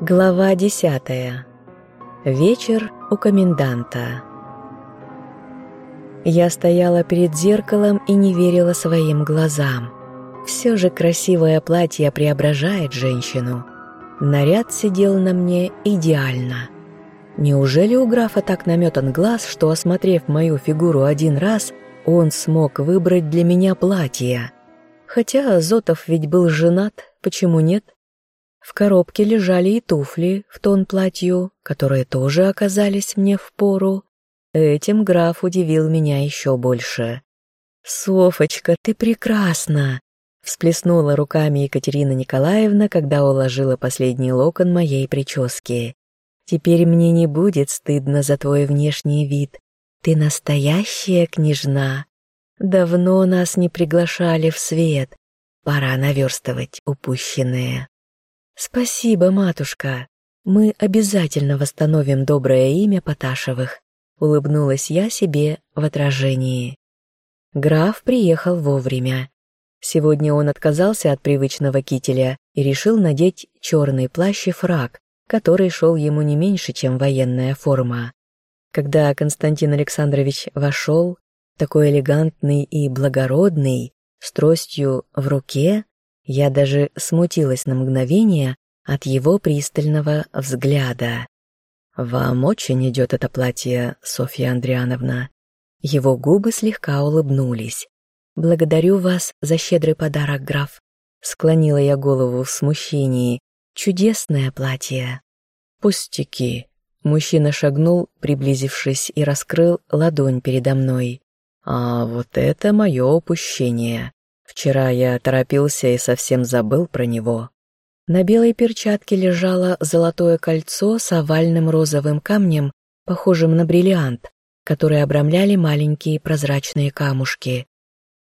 Глава десятая. Вечер у коменданта. Я стояла перед зеркалом и не верила своим глазам. Все же красивое платье преображает женщину. Наряд сидел на мне идеально. Неужели у графа так наметан глаз, что, осмотрев мою фигуру один раз, он смог выбрать для меня платье? Хотя Зотов ведь был женат, почему нет? В коробке лежали и туфли в тон платью, которые тоже оказались мне в пору. Этим граф удивил меня еще больше. «Софочка, ты прекрасна!» всплеснула руками Екатерина Николаевна, когда уложила последний локон моей прически. «Теперь мне не будет стыдно за твой внешний вид. Ты настоящая княжна. Давно нас не приглашали в свет. Пора наверстывать упущенное». «Спасибо, матушка. Мы обязательно восстановим доброе имя Поташевых», — улыбнулась я себе в отражении. Граф приехал вовремя. Сегодня он отказался от привычного кителя и решил надеть черный плащ и фраг, который шел ему не меньше, чем военная форма. Когда Константин Александрович вошел, такой элегантный и благородный, с тростью в руке, я даже смутилась на мгновение от его пристального взгляда. «Вам очень идет это платье, Софья Андриановна». Его губы слегка улыбнулись. «Благодарю вас за щедрый подарок, граф». Склонила я голову в смущении. «Чудесное платье». «Пустяки». Мужчина шагнул, приблизившись, и раскрыл ладонь передо мной. «А вот это мое упущение. Вчера я торопился и совсем забыл про него. На белой перчатке лежало золотое кольцо с овальным розовым камнем, похожим на бриллиант, который обрамляли маленькие прозрачные камушки.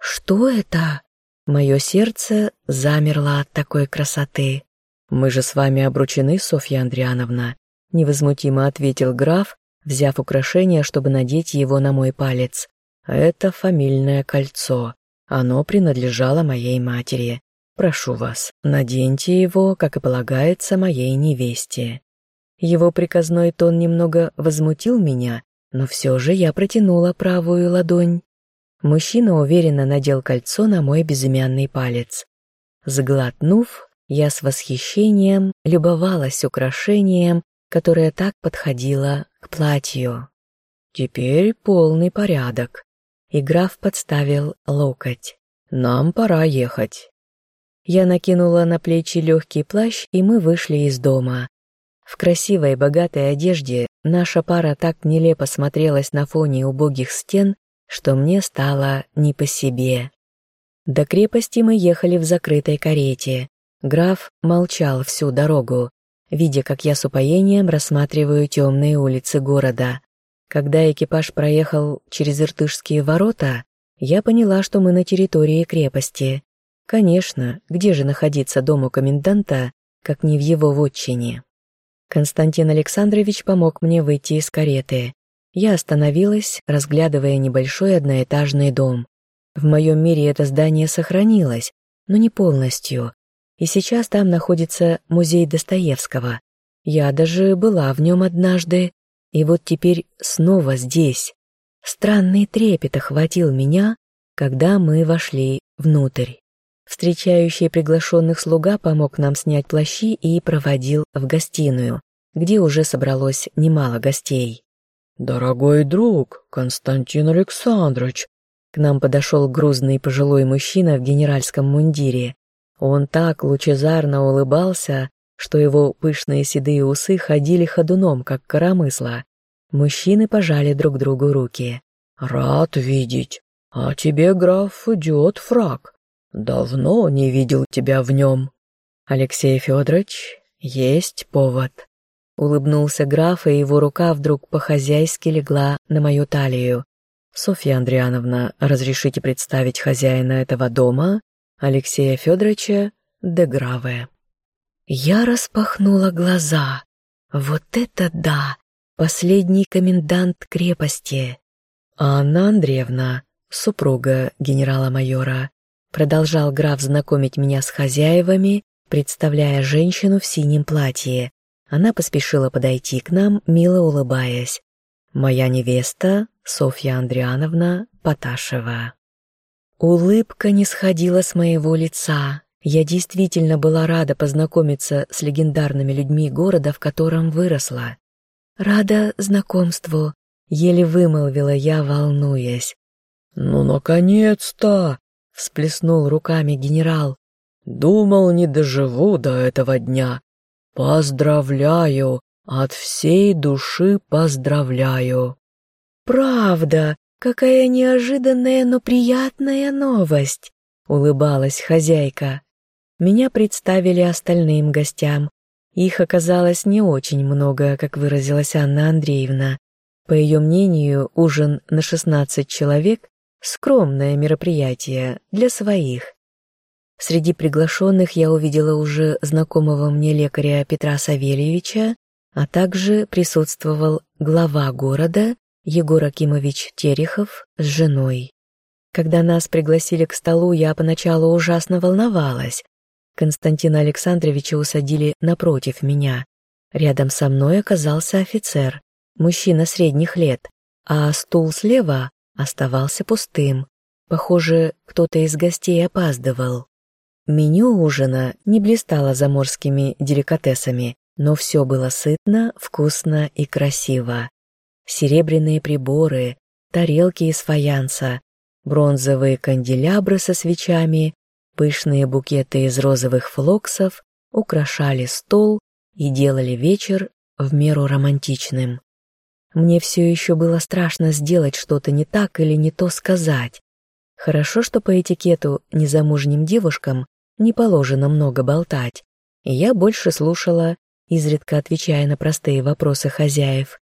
«Что это?» Мое сердце замерло от такой красоты. «Мы же с вами обручены, Софья Андриановна», — невозмутимо ответил граф, взяв украшение, чтобы надеть его на мой палец. «Это фамильное кольцо. Оно принадлежало моей матери. Прошу вас, наденьте его, как и полагается моей невесте». Его приказной тон немного возмутил меня, но все же я протянула правую ладонь. Мужчина уверенно надел кольцо на мой безымянный палец. Сглотнув, я с восхищением любовалась украшением, которое так подходило к платью. Теперь полный порядок и граф подставил локоть. «Нам пора ехать». Я накинула на плечи легкий плащ, и мы вышли из дома. В красивой богатой одежде наша пара так нелепо смотрелась на фоне убогих стен, что мне стало не по себе. До крепости мы ехали в закрытой карете. Граф молчал всю дорогу, видя, как я с упоением рассматриваю темные улицы города. Когда экипаж проехал через Иртышские ворота, я поняла, что мы на территории крепости. Конечно, где же находиться дому коменданта, как не в его вотчине? Константин Александрович помог мне выйти из кареты. Я остановилась, разглядывая небольшой одноэтажный дом. В моем мире это здание сохранилось, но не полностью. И сейчас там находится музей Достоевского. Я даже была в нем однажды, и вот теперь снова здесь. Странный трепет охватил меня, когда мы вошли внутрь. Встречающий приглашенных слуга помог нам снять плащи и проводил в гостиную, где уже собралось немало гостей. «Дорогой друг, Константин Александрович!» К нам подошел грузный пожилой мужчина в генеральском мундире. Он так лучезарно улыбался, что его пышные седые усы ходили ходуном, как коромысла. Мужчины пожали друг другу руки. «Рад видеть. А тебе, граф, идет фраг. Давно не видел тебя в нем». «Алексей Федорович, есть повод». Улыбнулся граф, и его рука вдруг по-хозяйски легла на мою талию. «Софья Андриановна, разрешите представить хозяина этого дома, Алексея Федоровича де Граве». Я распахнула глаза. Вот это да! Последний комендант крепости. Анна Андреевна, супруга генерала-майора, продолжал граф знакомить меня с хозяевами, представляя женщину в синем платье. Она поспешила подойти к нам, мило улыбаясь. «Моя невеста Софья Андриановна Поташева». Улыбка не сходила с моего лица. Я действительно была рада познакомиться с легендарными людьми города, в котором выросла. Рада знакомству, еле вымолвила я, волнуясь. «Ну, наконец-то!» — всплеснул руками генерал. «Думал, не доживу до этого дня. Поздравляю, от всей души поздравляю». «Правда, какая неожиданная, но приятная новость!» — улыбалась хозяйка. Меня представили остальным гостям. Их оказалось не очень много, как выразилась Анна Андреевна. По ее мнению, ужин на 16 человек – скромное мероприятие для своих. Среди приглашенных я увидела уже знакомого мне лекаря Петра Савельевича, а также присутствовал глава города Егор Акимович Терехов с женой. Когда нас пригласили к столу, я поначалу ужасно волновалась. Константина Александровича усадили напротив меня. Рядом со мной оказался офицер, мужчина средних лет, а стул слева оставался пустым. Похоже, кто-то из гостей опаздывал. Меню ужина не блистало заморскими деликатесами, но все было сытно, вкусно и красиво серебряные приборы, тарелки из фаянса, бронзовые канделябры со свечами, пышные букеты из розовых флоксов украшали стол и делали вечер в меру романтичным. Мне все еще было страшно сделать что-то не так или не то сказать. Хорошо, что по этикету незамужним девушкам не положено много болтать, и я больше слушала, изредка отвечая на простые вопросы хозяев.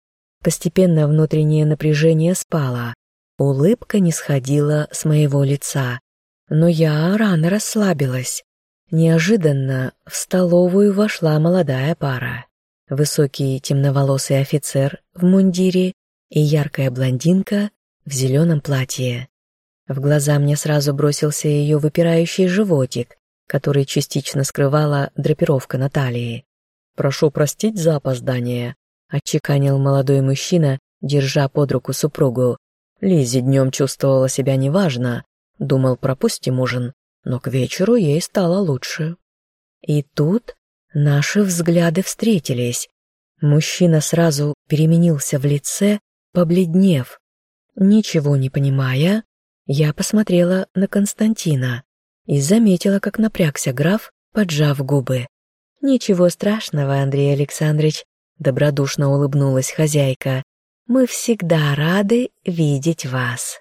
Постепенно внутреннее напряжение спало, улыбка не сходила с моего лица. Но я рано расслабилась. Неожиданно в столовую вошла молодая пара. Высокий темноволосый офицер в мундире и яркая блондинка в зеленом платье. В глаза мне сразу бросился ее выпирающий животик, который частично скрывала драпировка на талии. «Прошу простить за опоздание», — отчеканил молодой мужчина, держа под руку супругу. Лизи днем чувствовала себя неважно, думал, пропустим ужин, но к вечеру ей стало лучше. И тут наши взгляды встретились. Мужчина сразу переменился в лице, побледнев. Ничего не понимая, я посмотрела на Константина и заметила, как напрягся граф, поджав губы. «Ничего страшного, Андрей Александрович, Добродушно улыбнулась хозяйка. «Мы всегда рады видеть вас».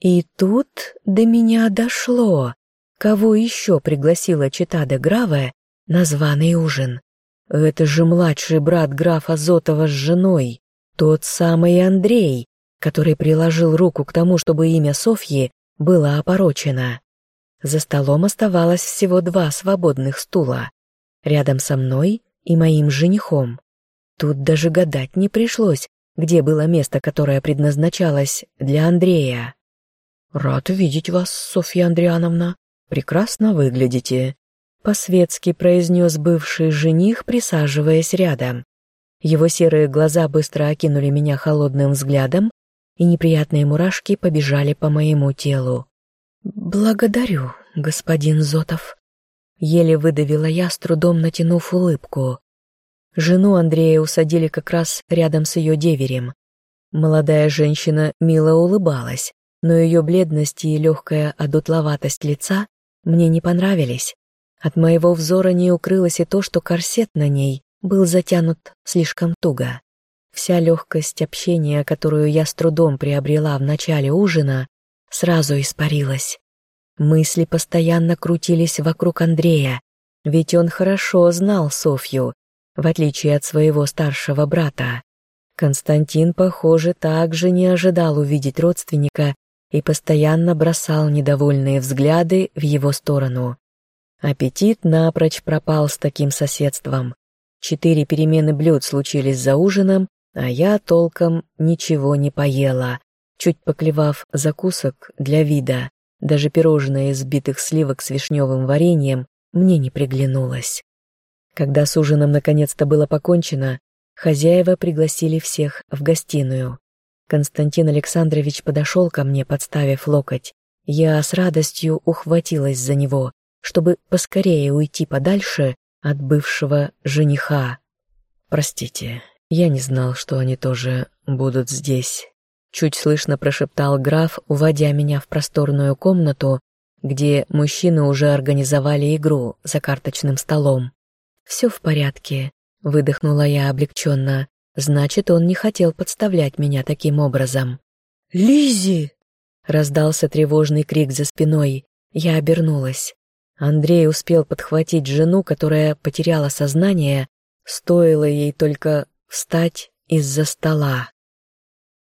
И тут до меня дошло, кого еще пригласила чита де Граве на званый ужин. Это же младший брат графа Зотова с женой, тот самый Андрей, который приложил руку к тому, чтобы имя Софьи было опорочено. За столом оставалось всего два свободных стула, рядом со мной и моим женихом. Тут даже гадать не пришлось, где было место, которое предназначалось для Андрея. «Рад видеть вас, Софья Андриановна. Прекрасно выглядите», — по-светски произнес бывший жених, присаживаясь рядом. Его серые глаза быстро окинули меня холодным взглядом, и неприятные мурашки побежали по моему телу. «Благодарю, господин Зотов», — еле выдавила я, с трудом натянув улыбку. Жену Андрея усадили как раз рядом с ее деверем. Молодая женщина мило улыбалась, но ее бледность и легкая одутловатость лица мне не понравились. От моего взора не укрылось и то, что корсет на ней был затянут слишком туго. Вся легкость общения, которую я с трудом приобрела в начале ужина, сразу испарилась. Мысли постоянно крутились вокруг Андрея, ведь он хорошо знал Софью в отличие от своего старшего брата. Константин, похоже, также не ожидал увидеть родственника и постоянно бросал недовольные взгляды в его сторону. Аппетит напрочь пропал с таким соседством. Четыре перемены блюд случились за ужином, а я толком ничего не поела, чуть поклевав закусок для вида. Даже пирожное из сбитых сливок с вишневым вареньем мне не приглянулось. Когда с ужином наконец-то было покончено, хозяева пригласили всех в гостиную. Константин Александрович подошел ко мне, подставив локоть. Я с радостью ухватилась за него, чтобы поскорее уйти подальше от бывшего жениха. «Простите, я не знал, что они тоже будут здесь», — чуть слышно прошептал граф, уводя меня в просторную комнату, где мужчины уже организовали игру за карточным столом. «Все в порядке», — выдохнула я облегченно. «Значит, он не хотел подставлять меня таким образом». Лизи! раздался тревожный крик за спиной. Я обернулась. Андрей успел подхватить жену, которая потеряла сознание, стоило ей только встать из-за стола.